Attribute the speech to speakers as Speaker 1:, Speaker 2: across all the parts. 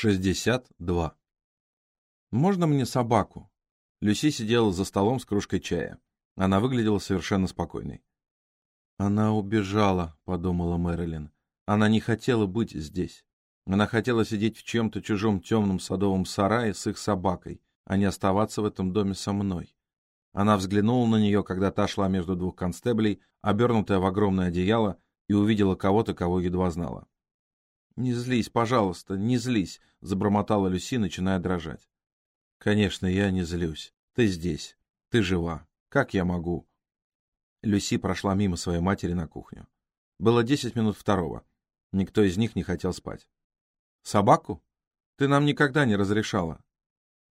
Speaker 1: 62. «Можно мне собаку?» Люси сидела за столом с кружкой чая. Она выглядела совершенно спокойной. «Она убежала», — подумала Мэрилин. «Она не хотела быть здесь. Она хотела сидеть в чем-то чужом темном садовом сарае с их собакой, а не оставаться в этом доме со мной». Она взглянула на нее, когда та шла между двух констеблей, обернутая в огромное одеяло, и увидела кого-то, кого едва знала. «Не злись, пожалуйста, не злись», — забормотала Люси, начиная дрожать. «Конечно, я не злюсь. Ты здесь. Ты жива. Как я могу?» Люси прошла мимо своей матери на кухню. Было десять минут второго. Никто из них не хотел спать. «Собаку? Ты нам никогда не разрешала».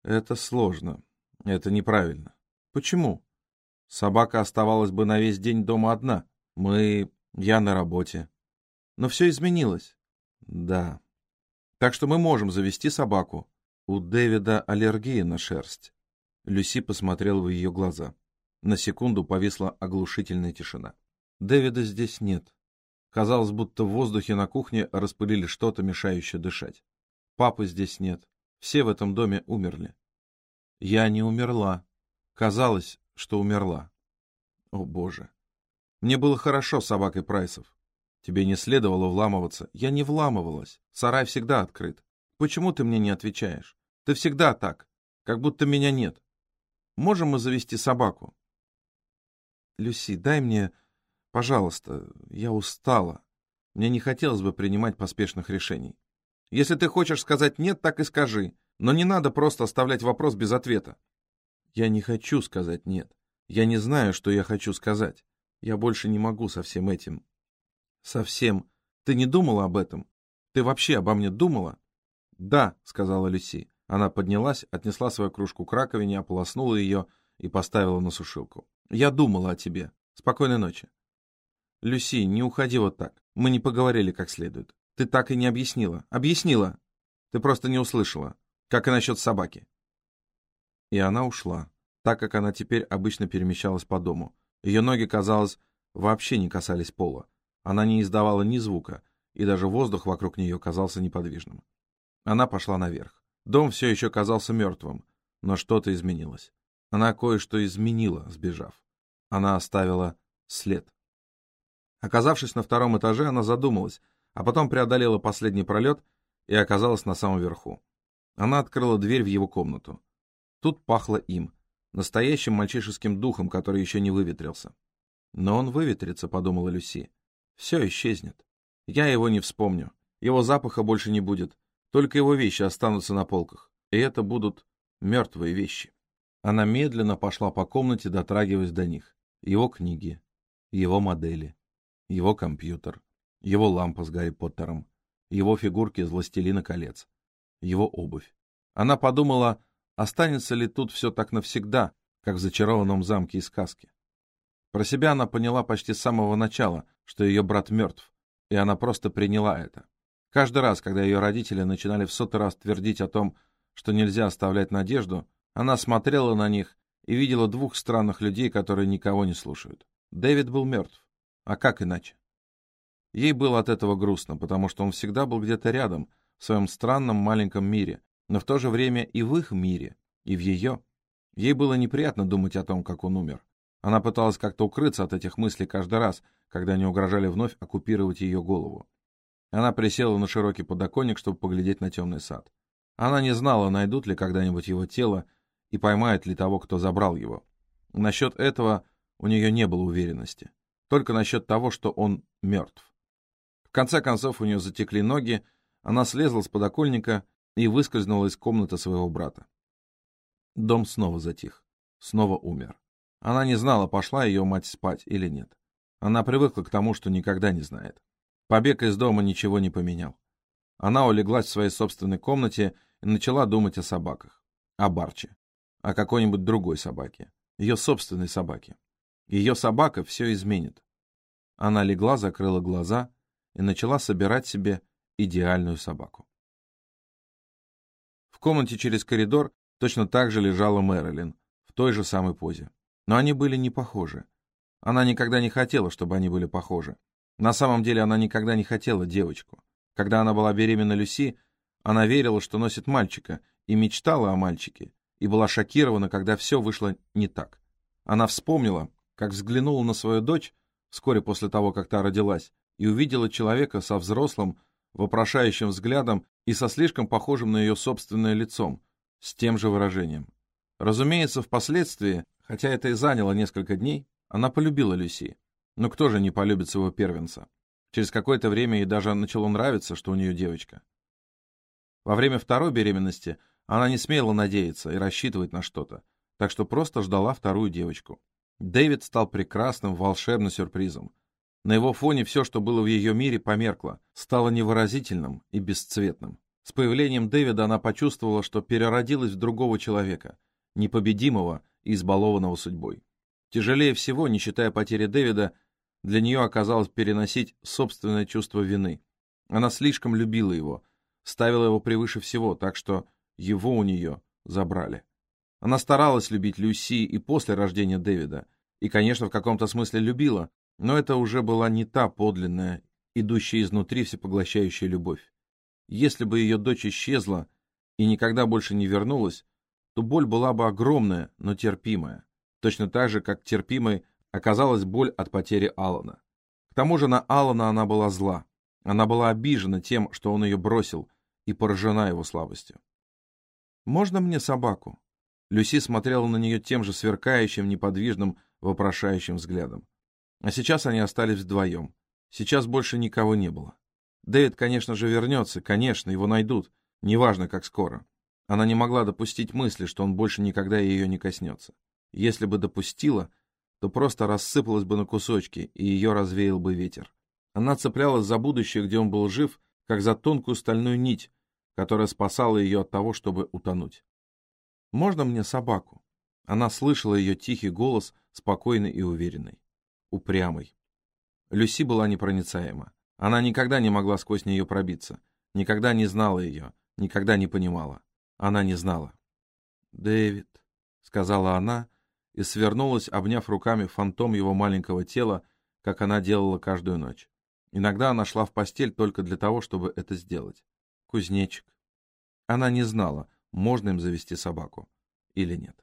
Speaker 1: «Это сложно. Это неправильно. Почему?» «Собака оставалась бы на весь день дома одна. Мы... Я на работе. Но все изменилось. Да. Так что мы можем завести собаку. У Дэвида аллергия на шерсть. Люси посмотрел в ее глаза. На секунду повисла оглушительная тишина. Дэвида здесь нет. Казалось, будто в воздухе на кухне распылили что-то, мешающее дышать. Папы здесь нет. Все в этом доме умерли. Я не умерла. Казалось, что умерла. О, Боже. Мне было хорошо с собакой Прайсов. Тебе не следовало вламываться. Я не вламывалась. Сарай всегда открыт. Почему ты мне не отвечаешь? Ты всегда так, как будто меня нет. Можем мы завести собаку? Люси, дай мне, пожалуйста, я устала. Мне не хотелось бы принимать поспешных решений. Если ты хочешь сказать «нет», так и скажи. Но не надо просто оставлять вопрос без ответа. Я не хочу сказать «нет». Я не знаю, что я хочу сказать. Я больше не могу со всем этим. Совсем. Ты не думала об этом? Ты вообще обо мне думала? Да, сказала Люси. Она поднялась, отнесла свою кружку к раковине, ополоснула ее и поставила на сушилку. Я думала о тебе. Спокойной ночи. Люси, не уходи вот так. Мы не поговорили как следует. Ты так и не объяснила. Объяснила. Ты просто не услышала. Как и насчет собаки. И она ушла, так как она теперь обычно перемещалась по дому. Ее ноги, казалось, вообще не касались пола. Она не издавала ни звука, и даже воздух вокруг нее казался неподвижным. Она пошла наверх. Дом все еще казался мертвым, но что-то изменилось. Она кое-что изменила, сбежав. Она оставила след. Оказавшись на втором этаже, она задумалась, а потом преодолела последний пролет и оказалась на самом верху. Она открыла дверь в его комнату. Тут пахло им, настоящим мальчишеским духом, который еще не выветрился. «Но он выветрится», — подумала Люси. Все исчезнет. Я его не вспомню. Его запаха больше не будет. Только его вещи останутся на полках. И это будут мертвые вещи. Она медленно пошла по комнате, дотрагиваясь до них. Его книги, его модели, его компьютер, его лампа с Гарри Поттером, его фигурки из «Властелина колец», его обувь. Она подумала, останется ли тут все так навсегда, как в зачарованном замке из сказки. Про себя она поняла почти с самого начала, что ее брат мертв, и она просто приняла это. Каждый раз, когда ее родители начинали в сотый раз твердить о том, что нельзя оставлять надежду, она смотрела на них и видела двух странных людей, которые никого не слушают. Дэвид был мертв. А как иначе? Ей было от этого грустно, потому что он всегда был где-то рядом, в своем странном маленьком мире, но в то же время и в их мире, и в ее. Ей было неприятно думать о том, как он умер. Она пыталась как-то укрыться от этих мыслей каждый раз, когда они угрожали вновь оккупировать ее голову. Она присела на широкий подоконник, чтобы поглядеть на темный сад. Она не знала, найдут ли когда-нибудь его тело и поймают ли того, кто забрал его. Насчет этого у нее не было уверенности. Только насчет того, что он мертв. В конце концов у нее затекли ноги, она слезла с подоконника и выскользнула из комнаты своего брата. Дом снова затих, снова умер. Она не знала, пошла ее мать спать или нет. Она привыкла к тому, что никогда не знает. Побег из дома ничего не поменял. Она улеглась в своей собственной комнате и начала думать о собаках. О Барче. О какой-нибудь другой собаке. Ее собственной собаке. Ее собака все изменит. Она легла, закрыла глаза и начала собирать себе идеальную собаку. В комнате через коридор точно так же лежала Мэрилин, в той же самой позе. Но они были не похожи. Она никогда не хотела, чтобы они были похожи. На самом деле она никогда не хотела девочку. Когда она была беременна Люси, Она верила, что носит мальчика, и мечтала о мальчике, и была шокирована, когда все вышло не так. Она вспомнила, как взглянула на свою дочь вскоре после того, как та родилась, и увидела человека со взрослым, вопрошающим взглядом и со слишком похожим на ее собственное лицом, с тем же выражением. Разумеется, впоследствии, хотя это и заняло несколько дней, она полюбила Люси. Но кто же не полюбит своего первенца? Через какое-то время ей даже начало нравиться, что у нее девочка. Во время второй беременности она не смела надеяться и рассчитывать на что-то, так что просто ждала вторую девочку. Дэвид стал прекрасным, волшебным сюрпризом. На его фоне все, что было в ее мире, померкло, стало невыразительным и бесцветным. С появлением Дэвида она почувствовала, что переродилась в другого человека, непобедимого избалованного судьбой. Тяжелее всего, не считая потери Дэвида, для нее оказалось переносить собственное чувство вины. Она слишком любила его, ставила его превыше всего, так что его у нее забрали. Она старалась любить Люси и после рождения Дэвида, и, конечно, в каком-то смысле любила, но это уже была не та подлинная, идущая изнутри всепоглощающая любовь. Если бы ее дочь исчезла и никогда больше не вернулась, то боль была бы огромная, но терпимая. Точно так же, как терпимой оказалась боль от потери Алана. К тому же на Алана она была зла. Она была обижена тем, что он ее бросил, и поражена его слабостью. «Можно мне собаку?» Люси смотрела на нее тем же сверкающим, неподвижным, вопрошающим взглядом. А сейчас они остались вдвоем. Сейчас больше никого не было. Дэвид, конечно же, вернется, конечно, его найдут, неважно, как скоро. Она не могла допустить мысли, что он больше никогда ее не коснется. Если бы допустила, то просто рассыпалась бы на кусочки, и ее развеял бы ветер. Она цеплялась за будущее, где он был жив, как за тонкую стальную нить, которая спасала ее от того, чтобы утонуть. «Можно мне собаку?» Она слышала ее тихий голос, спокойный и уверенный. Упрямый. Люси была непроницаема. Она никогда не могла сквозь нее пробиться, никогда не знала ее, никогда не понимала. Она не знала. «Дэвид», — сказала она, и свернулась, обняв руками фантом его маленького тела, как она делала каждую ночь. Иногда она шла в постель только для того, чтобы это сделать. Кузнечик. Она не знала, можно им завести собаку или нет.